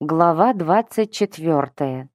Глава двадцать четвертая.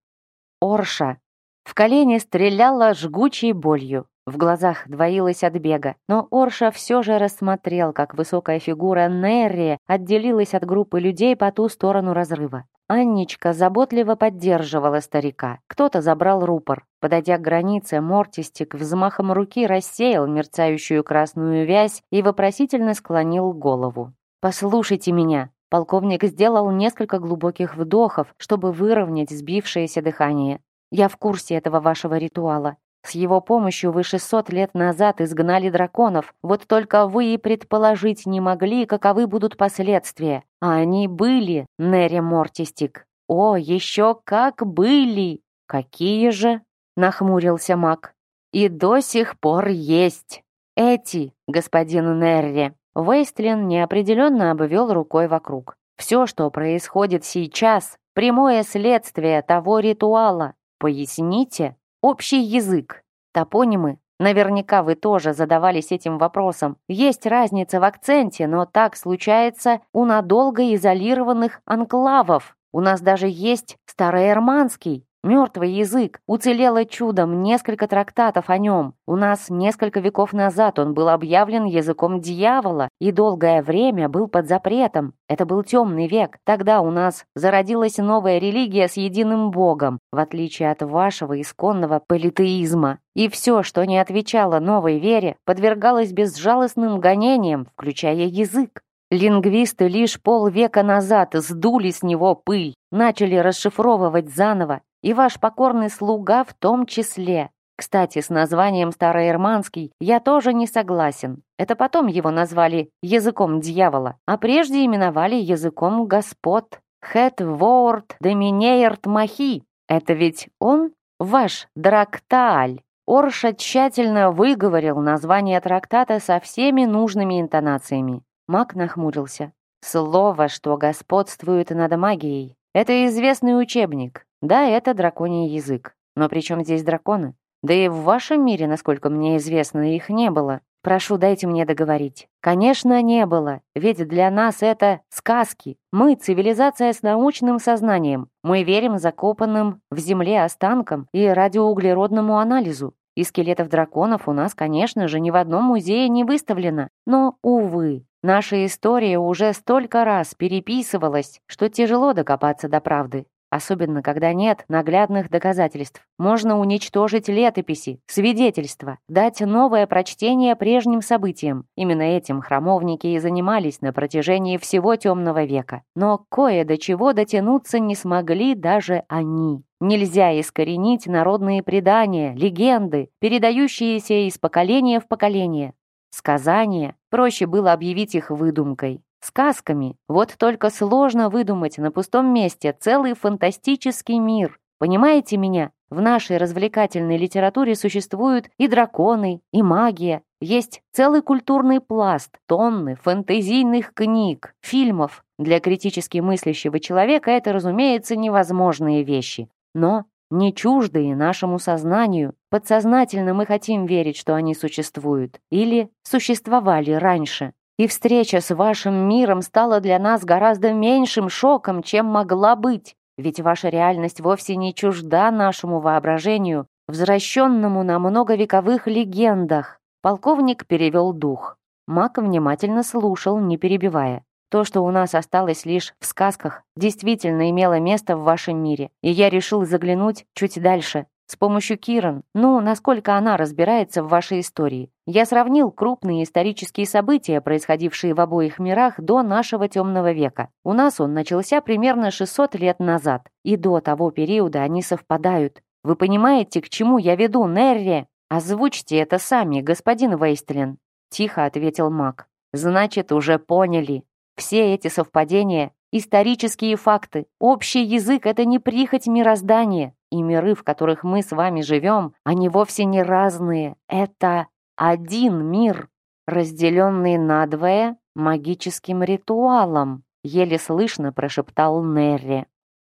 Орша. В колени стреляла жгучей болью. В глазах двоилась от бега, но Орша все же рассмотрел, как высокая фигура Нерри отделилась от группы людей по ту сторону разрыва. Анничка заботливо поддерживала старика. Кто-то забрал рупор. Подойдя к границе, Мортистик взмахом руки рассеял мерцающую красную вязь и вопросительно склонил голову. «Послушайте меня», Полковник сделал несколько глубоких вдохов, чтобы выровнять сбившееся дыхание. «Я в курсе этого вашего ритуала. С его помощью вы 600 лет назад изгнали драконов, вот только вы и предположить не могли, каковы будут последствия. А они были, Нерри Мортистик. О, еще как были! Какие же? Нахмурился маг. И до сих пор есть. Эти, господин Нерри. Вейстлин неопределенно обвел рукой вокруг. «Все, что происходит сейчас, прямое следствие того ритуала. Поясните? Общий язык. Топонимы? Наверняка вы тоже задавались этим вопросом. Есть разница в акценте, но так случается у надолго изолированных анклавов. У нас даже есть староэрманский, Мертвый язык. Уцелело чудом несколько трактатов о нем. У нас несколько веков назад он был объявлен языком дьявола и долгое время был под запретом. Это был темный век. Тогда у нас зародилась новая религия с единым богом, в отличие от вашего исконного политеизма. И все, что не отвечало новой вере, подвергалось безжалостным гонениям, включая язык. Лингвисты лишь полвека назад сдули с него пыль, начали расшифровывать заново, и ваш покорный слуга в том числе. Кстати, с названием Староэрманский я тоже не согласен. Это потом его назвали языком дьявола, а прежде именовали языком господ. Хэт Ворд Доминеерт Махи. Это ведь он, ваш Драктааль. Орша тщательно выговорил название трактата со всеми нужными интонациями. Маг нахмурился. Слово, что господствует над магией. Это известный учебник. Да, это драконий язык. Но при чем здесь драконы? Да и в вашем мире, насколько мне известно, их не было. Прошу, дайте мне договорить. Конечно, не было. Ведь для нас это сказки. Мы — цивилизация с научным сознанием. Мы верим закопанным в земле останкам и радиоуглеродному анализу. И скелетов драконов у нас, конечно же, ни в одном музее не выставлено. Но, увы, наша история уже столько раз переписывалась, что тяжело докопаться до правды особенно когда нет наглядных доказательств. Можно уничтожить летописи, свидетельства, дать новое прочтение прежним событиям. Именно этим храмовники и занимались на протяжении всего темного века. Но кое до чего дотянуться не смогли даже они. Нельзя искоренить народные предания, легенды, передающиеся из поколения в поколение. Сказания проще было объявить их выдумкой сказками. Вот только сложно выдумать на пустом месте целый фантастический мир. Понимаете меня? В нашей развлекательной литературе существуют и драконы, и магия. Есть целый культурный пласт, тонны фэнтезийных книг, фильмов. Для критически мыслящего человека это, разумеется, невозможные вещи. Но не чуждые нашему сознанию. Подсознательно мы хотим верить, что они существуют. Или существовали раньше. И встреча с вашим миром стала для нас гораздо меньшим шоком, чем могла быть. Ведь ваша реальность вовсе не чужда нашему воображению, возвращенному на многовековых легендах. Полковник перевел дух. Мак внимательно слушал, не перебивая. То, что у нас осталось лишь в сказках, действительно имело место в вашем мире, и я решил заглянуть чуть дальше, с помощью Киран, ну, насколько она разбирается в вашей истории. Я сравнил крупные исторические события, происходившие в обоих мирах до нашего темного века. У нас он начался примерно 600 лет назад, и до того периода они совпадают. Вы понимаете, к чему я веду, Нерри? Озвучьте это сами, господин Вейстлин. Тихо ответил маг. Значит, уже поняли. Все эти совпадения — исторические факты. Общий язык — это не прихоть мироздания и миры, в которых мы с вами живем, они вовсе не разные. Это один мир, разделенный надвое магическим ритуалом, еле слышно прошептал Нерри.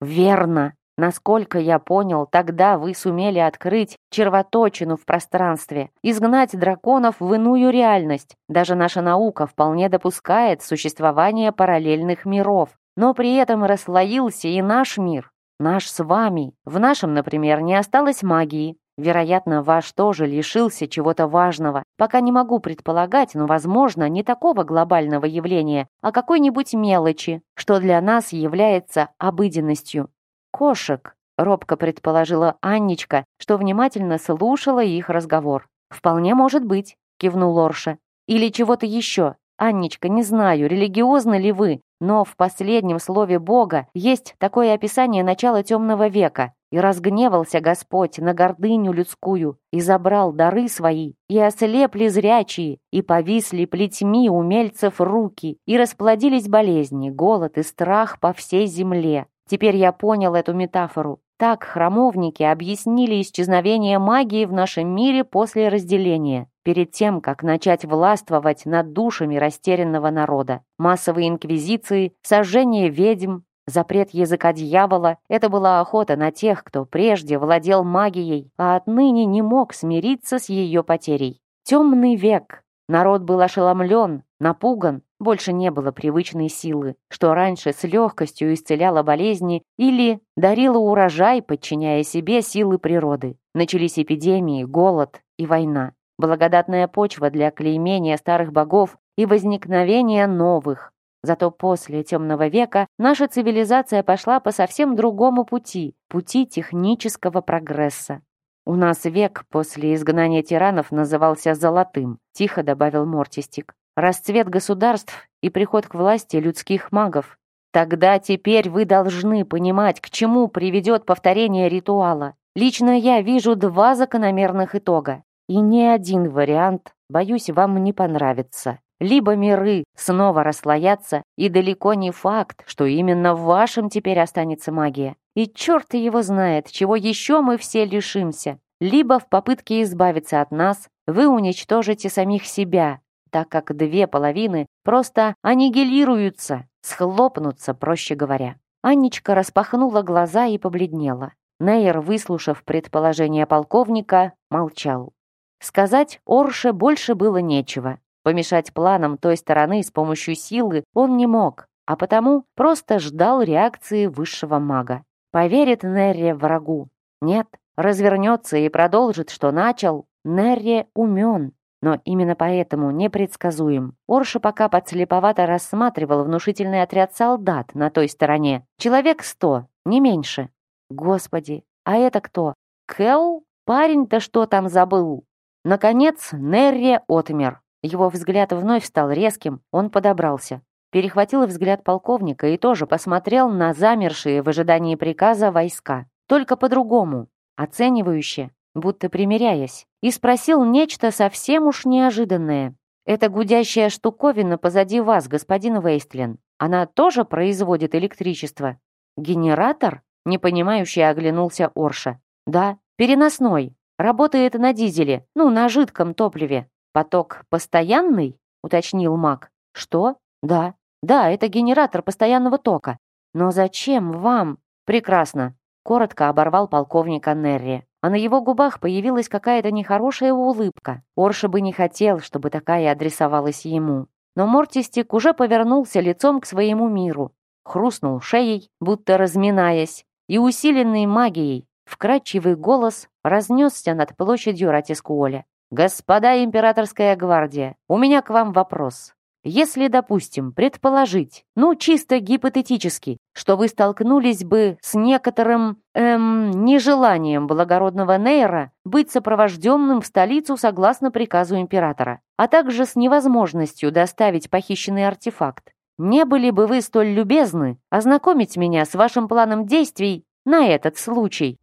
Верно. Насколько я понял, тогда вы сумели открыть червоточину в пространстве, изгнать драконов в иную реальность. Даже наша наука вполне допускает существование параллельных миров. но при этом расслоился и наш мир, наш с вами. В нашем, например, не осталось магии. Вероятно, ваш тоже лишился чего-то важного. Пока не могу предполагать, но, возможно, не такого глобального явления, а какой-нибудь мелочи, что для нас является обыденностью. Кошек, робко предположила Анничка, что внимательно слушала их разговор. «Вполне может быть», — кивнул Орша. «Или чего-то еще. Анничка, не знаю, религиозны ли вы, но в последнем слове Бога есть такое описание начала темного века. И разгневался Господь на гордыню людскую, и забрал дары свои, и ослепли зрячие, и повисли плетьми умельцев руки, и расплодились болезни, голод и страх по всей земле. Теперь я понял эту метафору. Так храмовники объяснили исчезновение магии в нашем мире после разделения, перед тем, как начать властвовать над душами растерянного народа. Массовые инквизиции, сожжение ведьм, запрет языка дьявола — это была охота на тех, кто прежде владел магией, а отныне не мог смириться с ее потерей. Темный век. Народ был ошеломлен, напуган, больше не было привычной силы, что раньше с легкостью исцеляла болезни или дарила урожай, подчиняя себе силы природы. Начались эпидемии, голод и война. Благодатная почва для клеймения старых богов и возникновения новых. Зато после темного века наша цивилизация пошла по совсем другому пути, пути технического прогресса. «У нас век после изгнания тиранов назывался «золотым», — тихо добавил Мортистик расцвет государств и приход к власти людских магов. Тогда теперь вы должны понимать, к чему приведет повторение ритуала. Лично я вижу два закономерных итога. И ни один вариант, боюсь, вам не понравится. Либо миры снова расслоятся, и далеко не факт, что именно в вашем теперь останется магия. И черт его знает, чего еще мы все лишимся. Либо в попытке избавиться от нас вы уничтожите самих себя, так как две половины просто аннигилируются, схлопнутся, проще говоря. Анничка распахнула глаза и побледнела. Нейр, выслушав предположение полковника, молчал. Сказать Орше больше было нечего. Помешать планам той стороны с помощью силы он не мог, а потому просто ждал реакции высшего мага. Поверит Нерре врагу? Нет. Развернется и продолжит, что начал. Нерре умен, но именно поэтому непредсказуем. Орша пока подслеповато рассматривал внушительный отряд солдат на той стороне. Человек сто, не меньше. Господи, а это кто? Кэл? Парень-то что там забыл? Наконец, Нерри отмер. Его взгляд вновь стал резким, он подобрался. Перехватил взгляд полковника и тоже посмотрел на замершие в ожидании приказа войска. Только по-другому, оценивающе, будто примиряясь, и спросил нечто совсем уж неожиданное. «Это гудящая штуковина позади вас, господин Вейстлин. Она тоже производит электричество?» «Генератор?» — непонимающе оглянулся Орша. «Да, переносной. Работает на дизеле, ну, на жидком топливе. Поток постоянный?» — уточнил маг. «Что? Да. Да, это генератор постоянного тока. Но зачем вам?» «Прекрасно», — коротко оборвал полковника Нерри а на его губах появилась какая-то нехорошая улыбка. Орша бы не хотел, чтобы такая адресовалась ему. Но Мортистик уже повернулся лицом к своему миру, хрустнул шеей, будто разминаясь, и усиленный магией, вкрадчивый голос разнесся над площадью Ратискуоля. «Господа императорская гвардия, у меня к вам вопрос. Если, допустим, предположить, ну чисто гипотетически, что вы столкнулись бы с некоторым, эм, нежеланием благородного Нейра быть сопровожденным в столицу согласно приказу императора, а также с невозможностью доставить похищенный артефакт, не были бы вы столь любезны ознакомить меня с вашим планом действий на этот случай?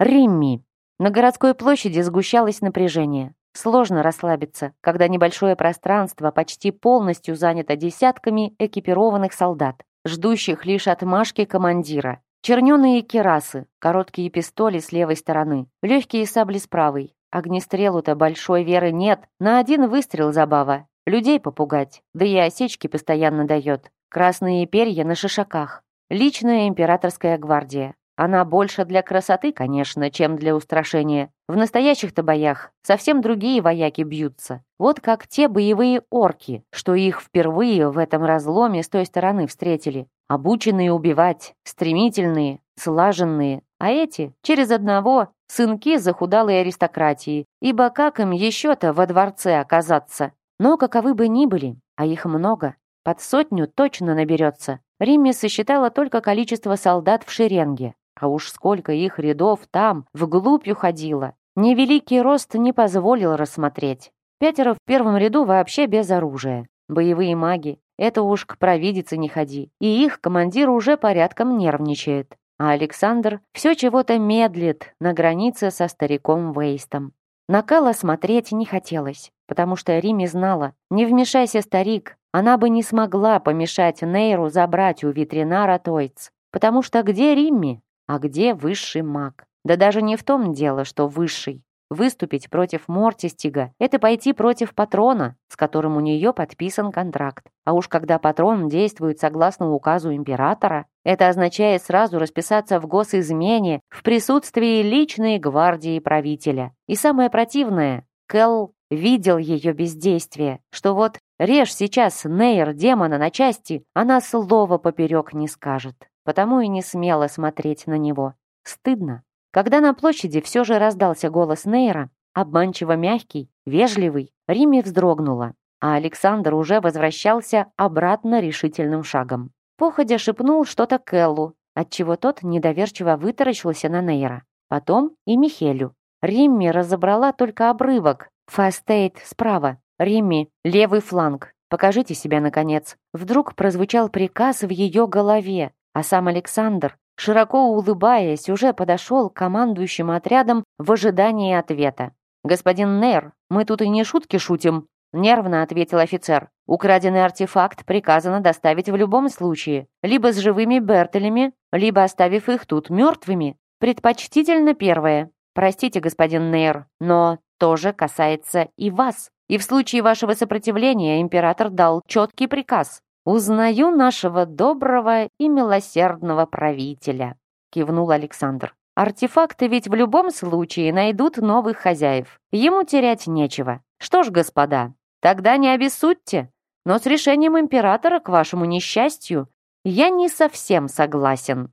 Римми на городской площади сгущалось напряжение. Сложно расслабиться, когда небольшое пространство почти полностью занято десятками экипированных солдат, ждущих лишь отмашки командира. Черненые керасы, короткие пистоли с левой стороны, легкие сабли с правой. Огнестрелу-то большой веры нет, на один выстрел забава. Людей попугать, да и осечки постоянно дает. Красные перья на шишаках. Личная императорская гвардия. Она больше для красоты, конечно, чем для устрашения. В настоящих-то боях совсем другие вояки бьются. Вот как те боевые орки, что их впервые в этом разломе с той стороны встретили. Обученные убивать, стремительные, слаженные. А эти через одного сынки захудалой аристократии, ибо как им еще-то во дворце оказаться? Но каковы бы ни были, а их много, под сотню точно наберется. Римми сосчитала только количество солдат в шеренге. А уж сколько их рядов там, вглубь уходило. Невеликий рост не позволил рассмотреть. Пятеро в первом ряду вообще без оружия. Боевые маги. Это уж к провидице не ходи. И их командир уже порядком нервничает. А Александр все чего-то медлит на границе со стариком Вейстом. На Кала смотреть не хотелось, потому что Риме знала, не вмешайся, старик, она бы не смогла помешать Нейру забрать у ветеринара Тойц. Потому что где Римми, а где высший маг? Да даже не в том дело, что высший. Выступить против Мортистига — это пойти против патрона, с которым у нее подписан контракт. А уж когда патрон действует согласно указу императора, это означает сразу расписаться в госизмене в присутствии личной гвардии правителя. И самое противное, Кэл видел ее бездействие, что вот режь сейчас Нейр демона на части, она слова поперек не скажет, потому и не смела смотреть на него. Стыдно. Когда на площади все же раздался голос Нейра, обманчиво мягкий, вежливый, Риме вздрогнула, а Александр уже возвращался обратно решительным шагом. Походя шепнул что-то Келлу, отчего тот недоверчиво вытаращился на Нейра. Потом и Михелю. Римми разобрала только обрывок. Фастейт справа. Римми, левый фланг. Покажите себя, наконец. Вдруг прозвучал приказ в ее голове, а сам Александр широко улыбаясь, уже подошел к командующим отрядом в ожидании ответа. «Господин Нер, мы тут и не шутки шутим», — нервно ответил офицер. «Украденный артефакт приказано доставить в любом случае, либо с живыми Бертелями, либо оставив их тут мертвыми. Предпочтительно первое. Простите, господин Нейр, но тоже касается и вас. И в случае вашего сопротивления император дал четкий приказ «Узнаю нашего доброго и милосердного правителя», кивнул Александр. «Артефакты ведь в любом случае найдут новых хозяев. Ему терять нечего. Что ж, господа, тогда не обессудьте, но с решением императора, к вашему несчастью, я не совсем согласен».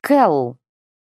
Кэл!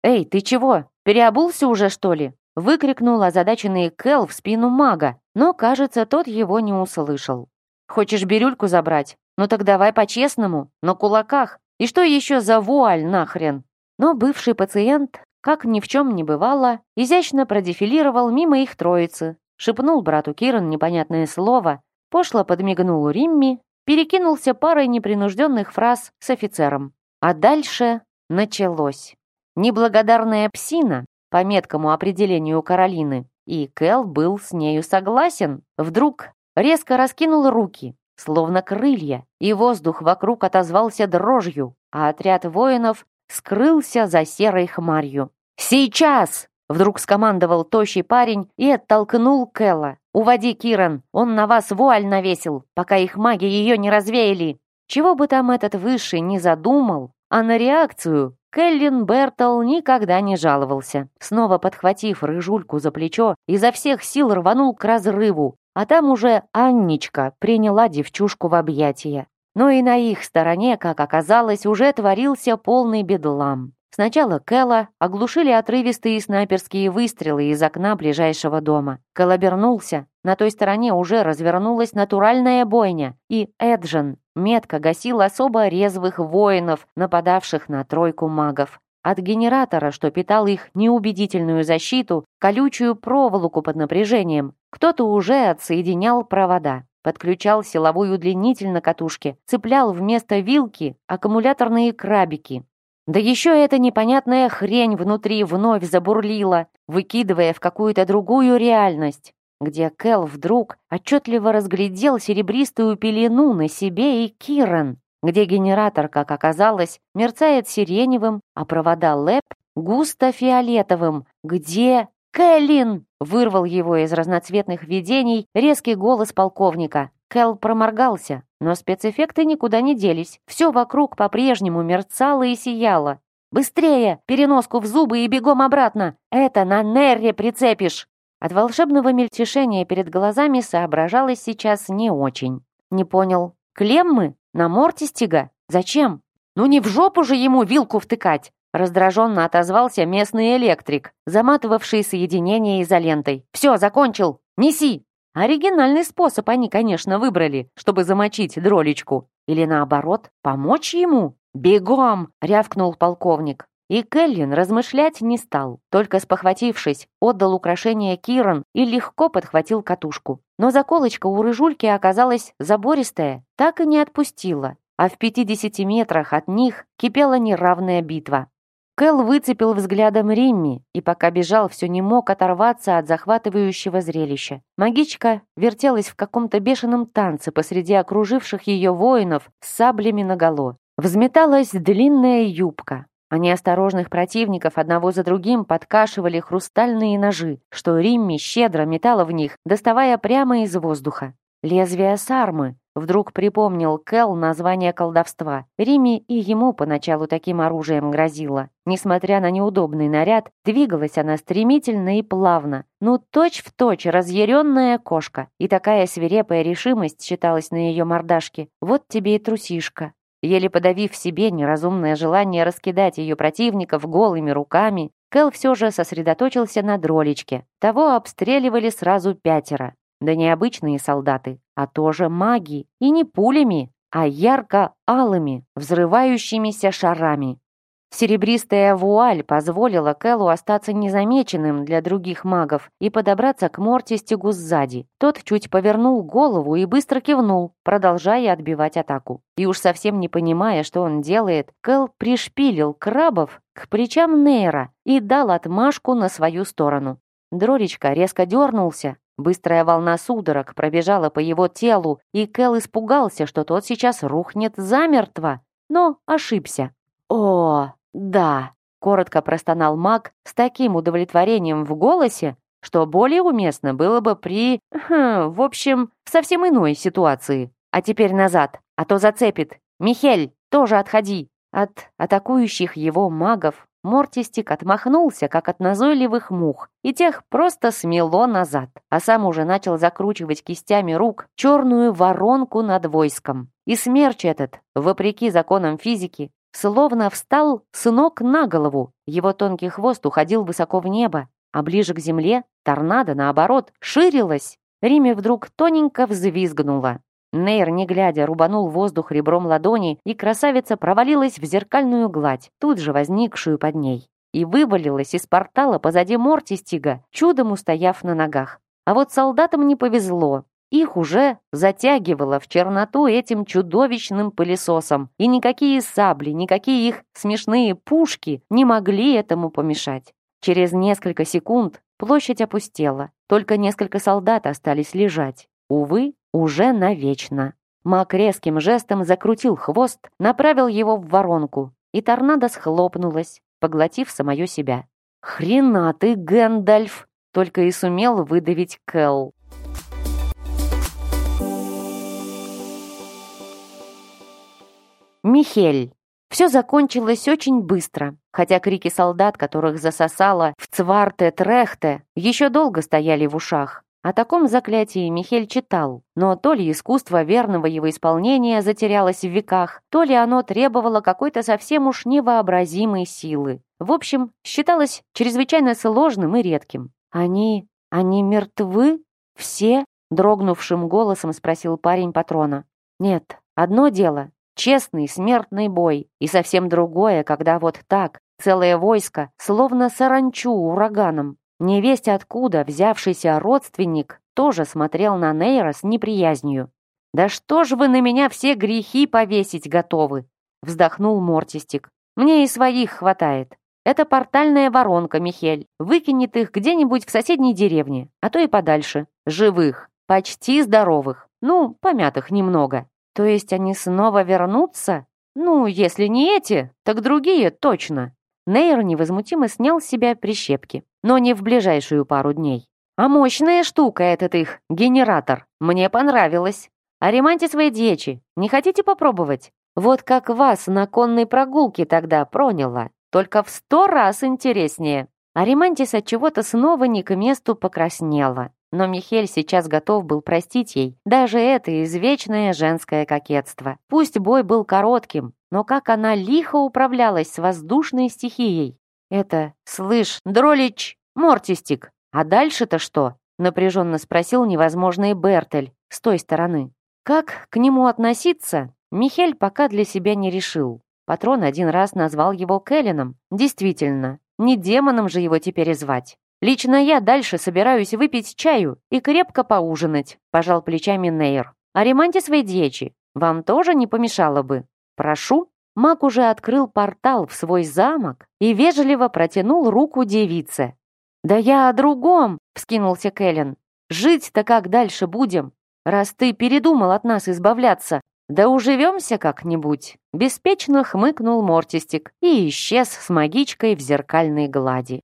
Эй, ты чего? Переобулся уже, что ли? Выкрикнул озадаченный Кэл в спину мага, но, кажется, тот его не услышал. «Хочешь бирюльку забрать? Ну так давай по-честному, на кулаках. И что еще за вуаль нахрен?» Но бывший пациент, как ни в чем не бывало, изящно продефилировал мимо их троицы, шепнул брату Киран непонятное слово, пошло подмигнул Римми, перекинулся парой непринужденных фраз с офицером. А дальше началось. Неблагодарная псина по меткому определению Каролины, и Кэл был с нею согласен. Вдруг резко раскинул руки, словно крылья, и воздух вокруг отозвался дрожью, а отряд воинов скрылся за серой хмарью. «Сейчас!» — вдруг скомандовал тощий парень и оттолкнул Кэлла. «Уводи, Киран, он на вас вуаль навесил, пока их маги ее не развеяли!» Чего бы там этот высший не задумал, а на реакцию Келлин Бертл никогда не жаловался. Снова подхватив рыжульку за плечо, изо всех сил рванул к разрыву, а там уже Анничка приняла девчушку в объятия. Но и на их стороне, как оказалось, уже творился полный бедлам. Сначала Кэлла оглушили отрывистые снайперские выстрелы из окна ближайшего дома. Кэл обернулся. На той стороне уже развернулась натуральная бойня, и Эджен метко гасил особо резвых воинов, нападавших на тройку магов. От генератора, что питал их неубедительную защиту, колючую проволоку под напряжением, кто-то уже отсоединял провода подключал силовой удлинитель на катушке, цеплял вместо вилки аккумуляторные крабики. Да еще эта непонятная хрень внутри вновь забурлила, выкидывая в какую-то другую реальность, где Кэл вдруг отчетливо разглядел серебристую пелену на себе и Киран, где генератор, как оказалось, мерцает сиреневым, а провода ЛЭП густо фиолетовым, где «Кэллин!» — вырвал его из разноцветных видений резкий голос полковника. Кэл проморгался, но спецэффекты никуда не делись. Все вокруг по-прежнему мерцало и сияло. «Быстрее! Переноску в зубы и бегом обратно! Это на Нерре прицепишь!» От волшебного мельтешения перед глазами соображалось сейчас не очень. Не понял. Клеммы? На мортистига? Зачем? Ну не в жопу же ему вилку втыкать! Раздраженно отозвался местный электрик, заматывавший соединение изолентой. «Все, закончил! Неси!» Оригинальный способ они, конечно, выбрали, чтобы замочить дролечку. Или наоборот, помочь ему. «Бегом!» — рявкнул полковник. И Келлин размышлять не стал, только спохватившись, отдал украшение Киран и легко подхватил катушку. Но заколочка у рыжульки оказалась забористая, так и не отпустила, а в 50 метрах от них кипела неравная битва. Кэл выцепил взглядом Римми и пока бежал, все не мог оторваться от захватывающего зрелища. Магичка вертелась в каком-то бешеном танце посреди окруживших ее воинов с саблями наголо. Взметалась длинная юбка, а неосторожных противников одного за другим подкашивали хрустальные ножи, что Римми щедро метала в них, доставая прямо из воздуха. Лезвие сармы. Вдруг припомнил Кэл название колдовства. Римми и ему поначалу таким оружием грозило. Несмотря на неудобный наряд, двигалась она стремительно и плавно. Ну, точь-в-точь точь разъяренная кошка. И такая свирепая решимость читалась на ее мордашке. Вот тебе и трусишка. Еле подавив в себе неразумное желание раскидать ее противников голыми руками, Кэл все же сосредоточился на дролечке. Того обстреливали сразу пятеро. Да не обычные солдаты, а тоже маги. И не пулями, а ярко-алыми, взрывающимися шарами. Серебристая вуаль позволила Кэллу остаться незамеченным для других магов и подобраться к Мортистигу сзади. Тот чуть повернул голову и быстро кивнул, продолжая отбивать атаку. И уж совсем не понимая, что он делает, Кэл пришпилил крабов к плечам Нейра и дал отмашку на свою сторону. Дроречка резко дернулся, Быстрая волна судорог пробежала по его телу, и Кэл испугался, что тот сейчас рухнет замертво, но ошибся. «О, да», — коротко простонал маг с таким удовлетворением в голосе, что более уместно было бы при... Хм, в общем, в совсем иной ситуации. А теперь назад, а то зацепит. Михель, тоже отходи. От атакующих его магов Мортистик отмахнулся, как от назойливых мух, и тех просто смело назад, а сам уже начал закручивать кистями рук черную воронку над войском. И смерч этот, вопреки законам физики, Словно встал сынок на голову, его тонкий хвост уходил высоко в небо, а ближе к земле торнадо, наоборот, ширилась. Риме вдруг тоненько взвизгнула. Нейр, не глядя, рубанул воздух ребром ладони, и красавица провалилась в зеркальную гладь, тут же возникшую под ней, и вывалилась из портала позади Мортистига, чудом устояв на ногах. А вот солдатам не повезло. Их уже затягивало в черноту этим чудовищным пылесосом, и никакие сабли, никакие их смешные пушки не могли этому помешать. Через несколько секунд площадь опустела, только несколько солдат остались лежать. Увы, уже навечно. Мак резким жестом закрутил хвост, направил его в воронку, и торнадо схлопнулась, поглотив самое себя. «Хрена ты, Гэндальф!» только и сумел выдавить Кэл. Михель. Все закончилось очень быстро, хотя крики солдат, которых засосало в Цварте-Трехте, еще долго стояли в ушах. О таком заклятии Михель читал, но то ли искусство верного его исполнения затерялось в веках, то ли оно требовало какой-то совсем уж невообразимой силы. В общем, считалось чрезвычайно сложным и редким. «Они... они мертвы? Все?» — дрогнувшим голосом спросил парень патрона. «Нет, одно дело Честный смертный бой. И совсем другое, когда вот так, целое войско, словно саранчу ураганом. Невесть откуда взявшийся родственник тоже смотрел на Нейра с неприязнью. «Да что ж вы на меня все грехи повесить готовы?» вздохнул Мортистик. «Мне и своих хватает. Это портальная воронка, Михель. Выкинет их где-нибудь в соседней деревне, а то и подальше. Живых, почти здоровых. Ну, помятых немного. То есть они снова вернутся? Ну, если не эти, так другие точно. Нейр невозмутимо снял с себя прищепки, но не в ближайшую пару дней. А мощная штука этот их генератор. Мне понравилось. «Ариманте свои дечи, не хотите попробовать? Вот как вас на конной прогулке тогда проняло, только в сто раз интереснее». Аримантис от чего-то снова не к месту покраснела. Но Михель сейчас готов был простить ей даже это извечное женское кокетство. Пусть бой был коротким, но как она лихо управлялась с воздушной стихией. Это, слышь, дролич, мортистик, а дальше-то что? Напряженно спросил невозможный Бертель с той стороны. Как к нему относиться, Михель пока для себя не решил. Патрон один раз назвал его Келленом. Действительно, не демоном же его теперь звать. Лично я дальше собираюсь выпить чаю и крепко поужинать, пожал плечами Нейр. А ремонте своей дьечи вам тоже не помешало бы. Прошу. Маг уже открыл портал в свой замок и вежливо протянул руку девице. «Да я о другом!» — вскинулся Кэлен. «Жить-то как дальше будем, раз ты передумал от нас избавляться? Да уживемся как-нибудь!» Беспечно хмыкнул Мортистик и исчез с магичкой в зеркальной глади.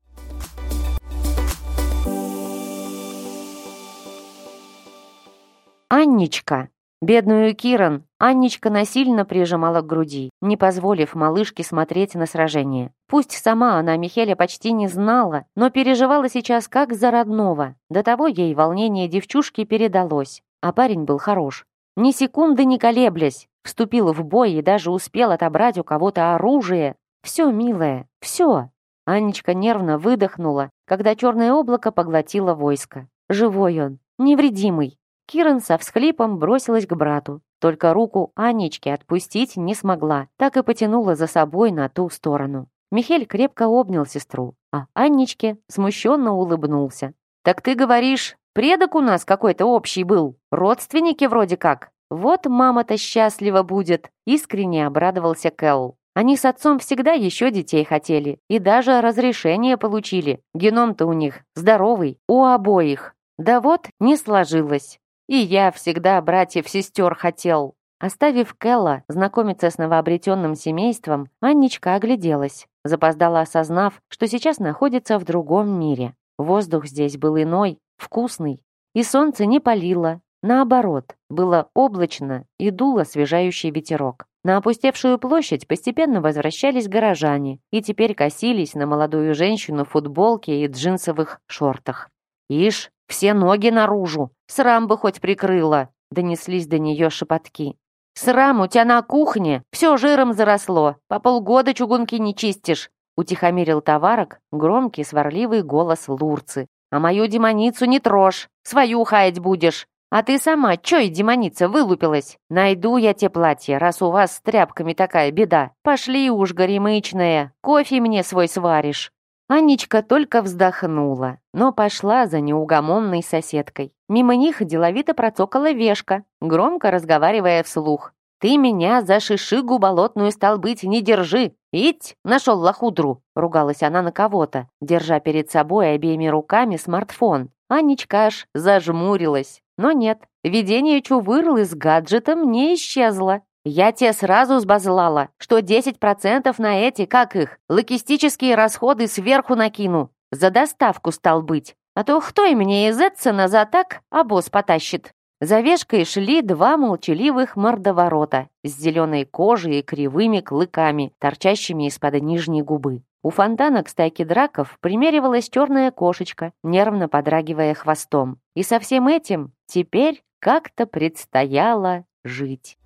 Анничка. Бедную Киран Анничка насильно прижимала к груди, не позволив малышке смотреть на сражение. Пусть сама она Михеля почти не знала, но переживала сейчас как за родного. До того ей волнение девчушки передалось. А парень был хорош. Ни секунды не колеблясь, вступил в бой и даже успел отобрать у кого-то оружие. Все, милая, все. Анечка нервно выдохнула, когда черное облако поглотило войско. Живой он, невредимый. Киран со всхлипом бросилась к брату. Только руку Анечки отпустить не смогла, так и потянула за собой на ту сторону. Михель крепко обнял сестру, а Анничке смущенно улыбнулся. «Так ты говоришь, предок у нас какой-то общий был, родственники вроде как. Вот мама-то счастлива будет», — искренне обрадовался Кэл. Они с отцом всегда еще детей хотели и даже разрешение получили. Геном-то у них здоровый, у обоих. Да вот, не сложилось. И я всегда братьев-сестер хотел». Оставив Келла знакомиться с новообретенным семейством, Анничка огляделась, запоздала осознав, что сейчас находится в другом мире. Воздух здесь был иной, вкусный, и солнце не палило. Наоборот, было облачно и дуло освежающий ветерок. На опустевшую площадь постепенно возвращались горожане и теперь косились на молодую женщину в футболке и джинсовых шортах. «Ишь, все ноги наружу! Срам бы хоть прикрыла!» Донеслись до нее шепотки. «Срам у тебя на кухне! Все жиром заросло! По полгода чугунки не чистишь!» Утихомирил товарок громкий сварливый голос Лурцы. «А мою демоницу не трожь! Свою хаять будешь! А ты сама, чё и демоница вылупилась? Найду я те платья, раз у вас с тряпками такая беда. Пошли уж, горемычная, кофе мне свой сваришь». Анечка только вздохнула, но пошла за неугомонной соседкой. Мимо них деловито процокала вешка, громко разговаривая вслух. «Ты меня за шишигу болотную стал быть не держи! Ить, нашел лохудру!» Ругалась она на кого-то, держа перед собой обеими руками смартфон. Анечка аж зажмурилась. Но нет, видение чувырлы с гаджетом не исчезло. Я тебе сразу сбазлала, что 10% на эти, как их, логистические расходы сверху накину. За доставку стал быть. А то кто и мне из Эдсона за так, босс потащит. За вешкой шли два молчаливых мордоворота с зеленой кожей и кривыми клыками, торчащими из-под нижней губы. У фонтана к стайке драков примеривалась черная кошечка, нервно подрагивая хвостом. И со всем этим теперь как-то предстояло жить.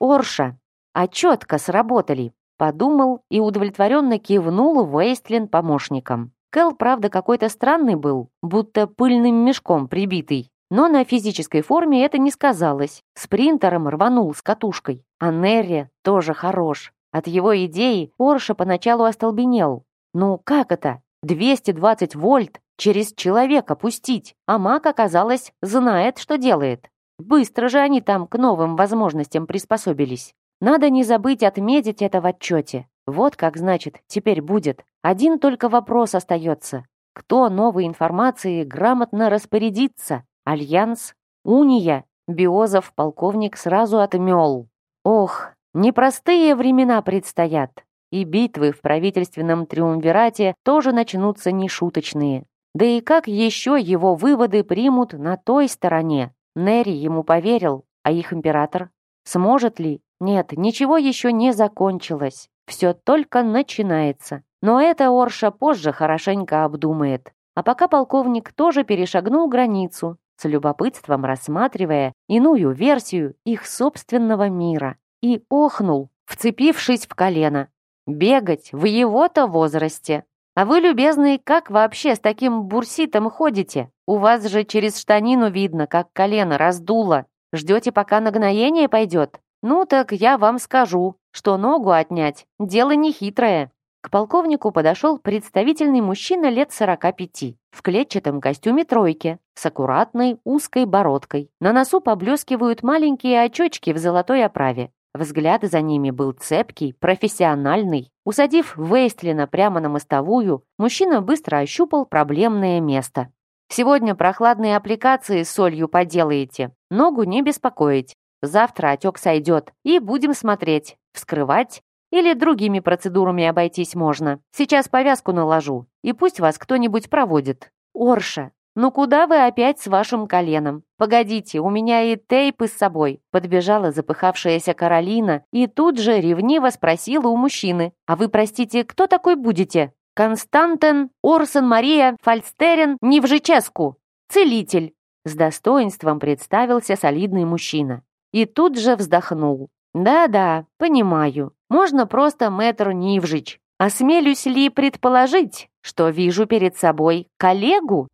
Орша. А четко сработали. Подумал и удовлетворенно кивнул Вейстлин помощником. Кэл, правда, какой-то странный был, будто пыльным мешком прибитый. Но на физической форме это не сказалось. Спринтером рванул с катушкой. А Нерри тоже хорош. От его идеи Орша поначалу остолбенел. Ну как это? 220 вольт через человека пустить, а маг, оказалось, знает, что делает. Быстро же они там к новым возможностям приспособились. Надо не забыть отметить это в отчете. Вот как, значит, теперь будет. Один только вопрос остается. Кто новой информацией грамотно распорядится? Альянс? Уния? Биозов полковник сразу отмел. Ох, непростые времена предстоят. И битвы в правительственном триумвирате тоже начнутся нешуточные. Да и как еще его выводы примут на той стороне? Нери ему поверил, а их император? Сможет ли? Нет, ничего еще не закончилось. Все только начинается. Но это Орша позже хорошенько обдумает. А пока полковник тоже перешагнул границу, с любопытством рассматривая иную версию их собственного мира. И охнул, вцепившись в колено. Бегать в его-то возрасте. А вы, любезный, как вообще с таким бурситом ходите? У вас же через штанину видно, как колено раздуло. Ждете, пока нагноение пойдет? Ну так я вам скажу, что ногу отнять – дело нехитрое. К полковнику подошел представительный мужчина лет 45 в клетчатом костюме тройки с аккуратной узкой бородкой. На носу поблескивают маленькие очечки в золотой оправе. Взгляд за ними был цепкий, профессиональный. Усадив Вейстлина прямо на мостовую, мужчина быстро ощупал проблемное место. «Сегодня прохладные аппликации с солью поделаете. Ногу не беспокоить. Завтра отек сойдет, и будем смотреть, вскрывать или другими процедурами обойтись можно. Сейчас повязку наложу, и пусть вас кто-нибудь проводит. Орша, ну куда вы опять с вашим коленом? Погодите, у меня и тейпы с собой. Подбежала запыхавшаяся Каролина и тут же ревниво спросила у мужчины. А вы, простите, кто такой будете? Константен Орсон Мария Фальстерен Невжическу. Целитель. С достоинством представился солидный мужчина. И тут же вздохнул. «Да-да, понимаю. Можно просто мэтр Нивжич. Осмелюсь ли предположить, что вижу перед собой коллегу?»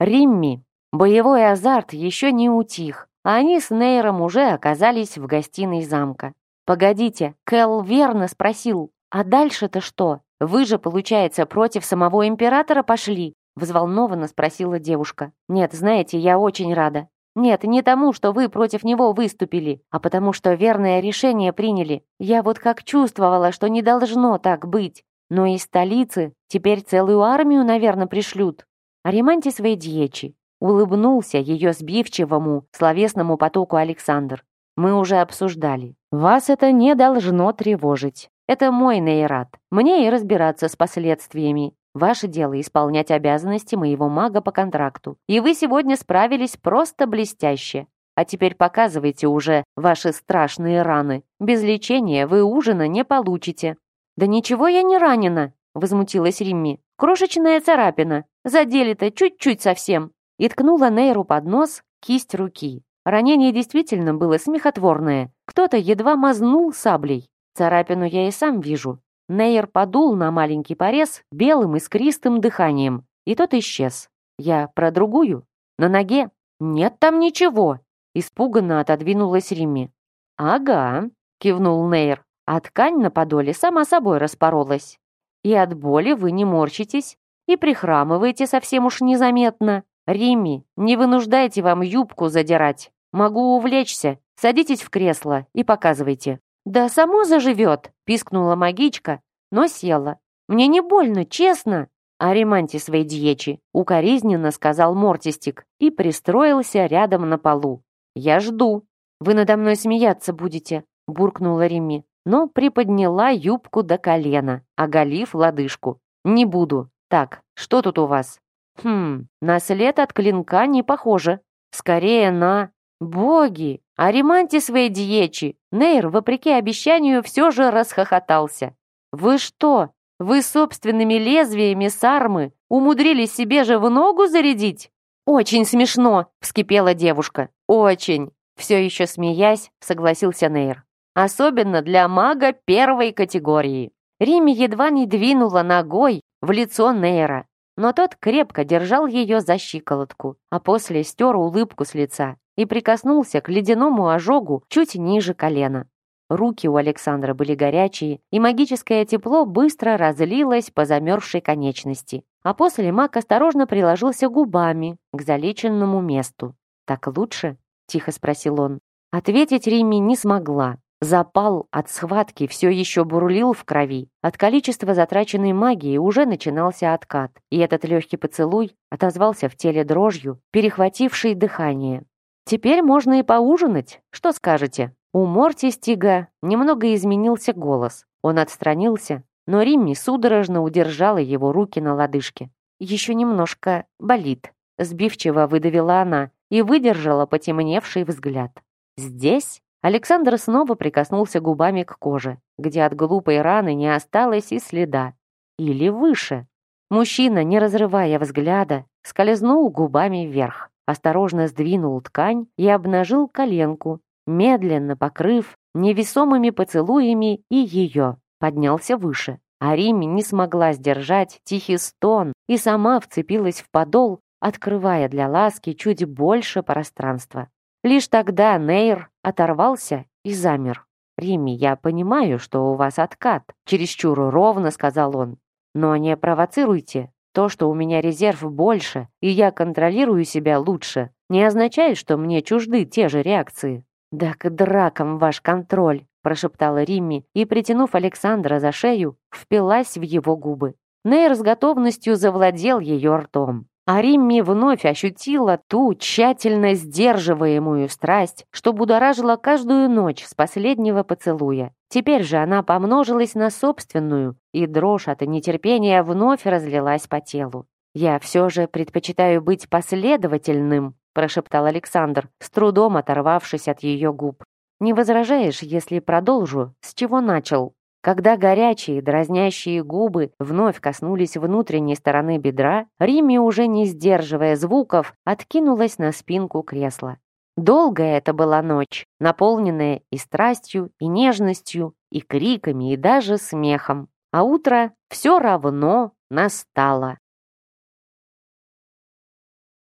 Римми. Боевой азарт еще не утих, а они с Нейром уже оказались в гостиной замка. «Погодите, Кэл верно спросил, а дальше-то что? Вы же, получается, против самого императора пошли? Взволнованно спросила девушка. «Нет, знаете, я очень рада. Нет, не тому, что вы против него выступили, а потому что верное решение приняли. Я вот как чувствовала, что не должно так быть. Но из столицы теперь целую армию, наверное, пришлют. Аримантис Вейдьечи улыбнулся ее сбивчивому словесному потоку Александр. Мы уже обсуждали. Вас это не должно тревожить. Это мой нейрат. Мне и разбираться с последствиями. Ваше дело исполнять обязанности моего мага по контракту. И вы сегодня справились просто блестяще. А теперь показывайте уже ваши страшные раны. Без лечения вы ужина не получите». «Да ничего я не ранена», — возмутилась Римми. «Крошечная царапина. Задели-то чуть-чуть совсем». И ткнула Нейру под нос кисть руки. Ранение действительно было смехотворное. Кто-то едва мазнул саблей. Царапину я и сам вижу. Нейр подул на маленький порез белым искристым дыханием, и тот исчез. Я про другую. На ноге. Нет там ничего. Испуганно отодвинулась Римми. «Ага», — кивнул Нейр, а ткань на подоле сама собой распоролась. «И от боли вы не морщитесь, и прихрамываете совсем уж незаметно. Римми, не вынуждайте вам юбку задирать. Могу увлечься. Садитесь в кресло и показывайте». «Да само заживет!» — пискнула магичка, но села. «Мне не больно, честно!» «Аримантис Вейдьечи», — укоризненно сказал Мортистик и пристроился рядом на полу. «Я жду. Вы надо мной смеяться будете», — буркнула Римми, но приподняла юбку до колена, оголив лодыжку. «Не буду. Так, что тут у вас?» «Хм, на след от клинка не похоже. Скорее на...» «Боги! Аримантис Вейдьечи!» Нейр, вопреки обещанию, все же расхохотался. «Вы что, вы собственными лезвиями сармы умудрились себе же в ногу зарядить?» «Очень смешно!» — вскипела девушка. «Очень!» — все еще смеясь, согласился Нейр. «Особенно для мага первой категории». Риме едва не двинула ногой в лицо Нейра, но тот крепко держал ее за щиколотку, а после стер улыбку с лица и прикоснулся к ледяному ожогу чуть ниже колена. Руки у Александра были горячие, и магическое тепло быстро разлилось по замерзшей конечности. А после маг осторожно приложился губами к залеченному месту. «Так лучше?» — тихо спросил он. Ответить Римми не смогла. Запал от схватки все еще бурлил в крови. От количества затраченной магии уже начинался откат, и этот легкий поцелуй отозвался в теле дрожью, перехватившей дыхание. Теперь можно и поужинать. Что скажете? У Морти Стига немного изменился голос. Он отстранился, но Римми судорожно удержала его руки на лодыжке. «Еще немножко болит», — сбивчиво выдавила она и выдержала потемневший взгляд. «Здесь?» Александр снова прикоснулся губами к коже, где от глупой раны не осталось и следа. Или выше. Мужчина, не разрывая взгляда, скользнул губами вверх, осторожно сдвинул ткань и обнажил коленку, медленно покрыв невесомыми поцелуями и ее, поднялся выше. А Риме не смогла сдержать тихий стон и сама вцепилась в подол, открывая для ласки чуть больше пространства. Лишь тогда Нейр оторвался и замер. «Рими, я понимаю, что у вас откат», — чересчур ровно сказал он. «Но не провоцируйте. То, что у меня резерв больше, и я контролирую себя лучше, не означает, что мне чужды те же реакции». «Да к дракам ваш контроль», — прошептала Римми и, притянув Александра за шею, впилась в его губы. Нейр с готовностью завладел ее ртом. А Римми вновь ощутила ту тщательно сдерживаемую страсть, что будоражила каждую ночь с последнего поцелуя. Теперь же она помножилась на собственную, и дрожь от нетерпения вновь разлилась по телу. «Я все же предпочитаю быть последовательным», прошептал Александр, с трудом оторвавшись от ее губ. «Не возражаешь, если продолжу, с чего начал?» Когда горячие, дразнящие губы вновь коснулись внутренней стороны бедра, Римми, уже не сдерживая звуков, откинулась на спинку кресла. Долгая это была ночь, наполненная и страстью, и нежностью, и криками, и даже смехом. А утро все равно настало.